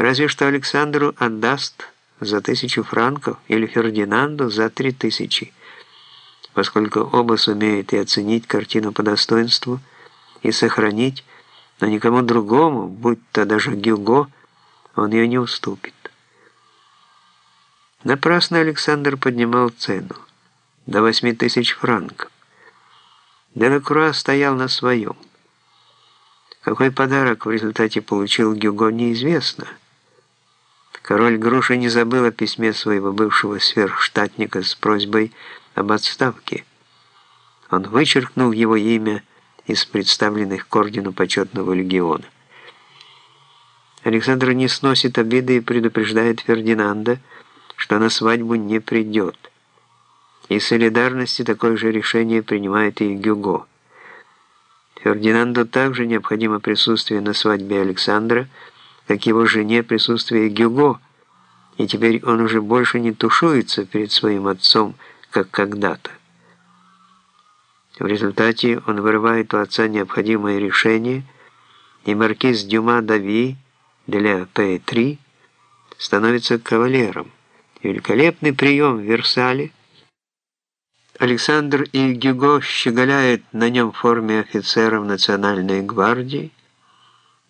Разве что Александру отдаст за тысячу франков или Фердинанду за три тысячи, поскольку оба сумеют и оценить картину по достоинству, и сохранить, но никому другому, будь то даже Гюго, он ее не уступит. Напрасно Александр поднимал цену до восьми тысяч франков. Делакруа стоял на своем. Какой подарок в результате получил Гюго, неизвестно. Король Груша не забыл о письме своего бывшего сверхштатника с просьбой об отставке. Он вычеркнул его имя из представленных к ордену почетного легиона. Александр не сносит обиды и предупреждает Фердинанда, что на свадьбу не придет. И солидарности такое же решение принимает и Гюго. Фердинанду также необходимо присутствие на свадьбе Александра, как его жене присутствие Гюго, и теперь он уже больше не тушуется перед своим отцом, как когда-то. В результате он вырывает у отца необходимое решение, и маркиз Дюма Дави для П-3 становится кавалером. Великолепный прием в Версале. Александр и Гюго щеголяют на нем в форме офицеров Национальной гвардии,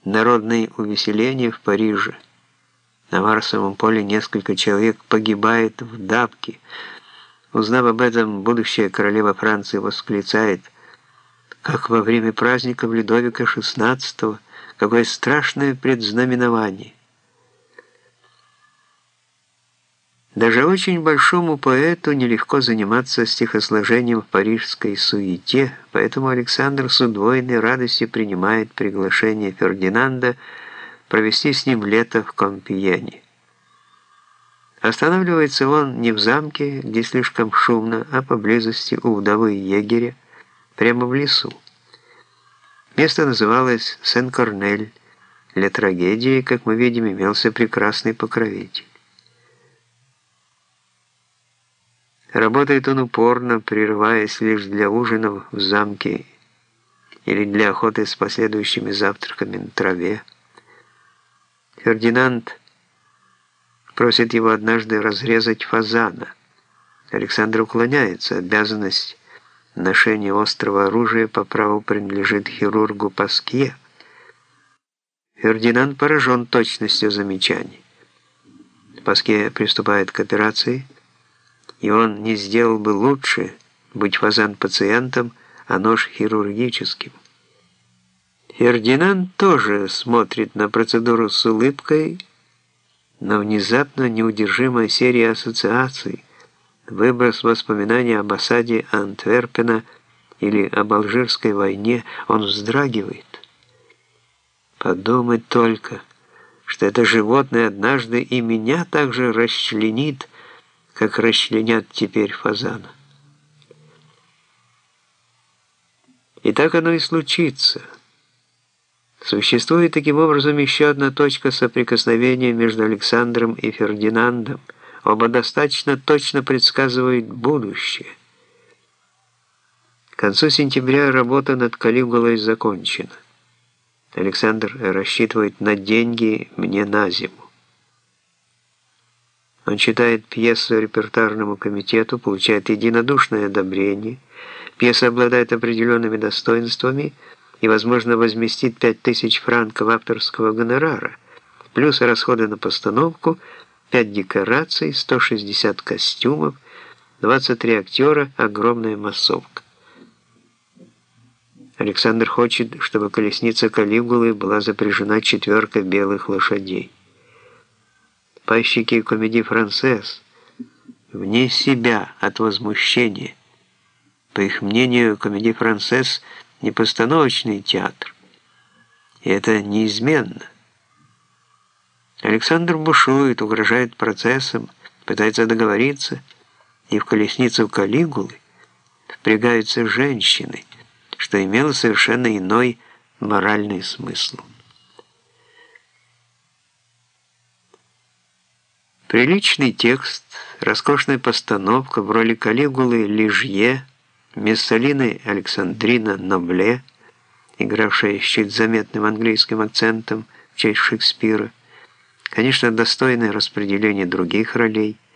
народные увеселения в Париже. На Марсовом поле несколько человек погибает в давке, Узнав об этом, будущая королева Франции восклицает, как во время праздников Людовика XVI, какое страшное предзнаменование. Даже очень большому поэту нелегко заниматься стихосложением в парижской суете, поэтому Александр с удвоенной радостью принимает приглашение Фердинанда провести с ним лето в Компьене. Останавливается он не в замке, где слишком шумно, а поблизости у вдовы егеря, прямо в лесу. Место называлось Сен-Корнель. Для трагедии, как мы видим, имелся прекрасный покровитель. Работает он упорно, прерываясь лишь для ужинов в замке или для охоты с последующими завтраками на траве. Фердинанд просит его однажды разрезать фазана. Александр уклоняется. Обязанность ношения острого оружия по праву принадлежит хирургу Паскье. Фердинанд поражен точностью замечаний. Паскье приступает к операции, и он не сделал бы лучше, быть фазан пациентом, а нож хирургическим. Фердинанд тоже смотрит на процедуру с улыбкой, но внезапно неудержимая серия ассоциаций, выброс воспоминаний об осаде Антверпена или об Алжирской войне, он вздрагивает. Подумать только, что это животное однажды и меня также расчленит, как расчленят теперь фазана. И так оно и случится – Существует таким образом еще одна точка соприкосновения между Александром и Фердинандом. Оба достаточно точно предсказывают будущее. К концу сентября работа над Калигулой закончена. Александр рассчитывает на деньги мне на зиму. Он читает пьесу репертуарному комитету, получает единодушное одобрение. Пьеса обладает определенными достоинствами – и, возможно, возместит 5000 франков авторского гонорара, плюс расходы на постановку, 5 декораций, 160 костюмов, 23 актера, огромная массовка. Александр хочет, чтобы колесница Калигулы была запряжена четверка белых лошадей. Пайщики комедии «Францесс» вне себя от возмущения. По их мнению, комедий «Францесс» – не постановочный театр. И это неизменно. Александр бушует, угрожает процессом, пытается договориться, и в колесницу Калигулы впрягаются женщины, что имело совершенно иной моральный смысл. Приличный текст, роскошная постановка в роли Калигулы Лижье – Мессалины Александрина Нобле, игравшая с чуть заметным английским акцентом в честь Шекспира, Конечно, достойное распределение других ролей –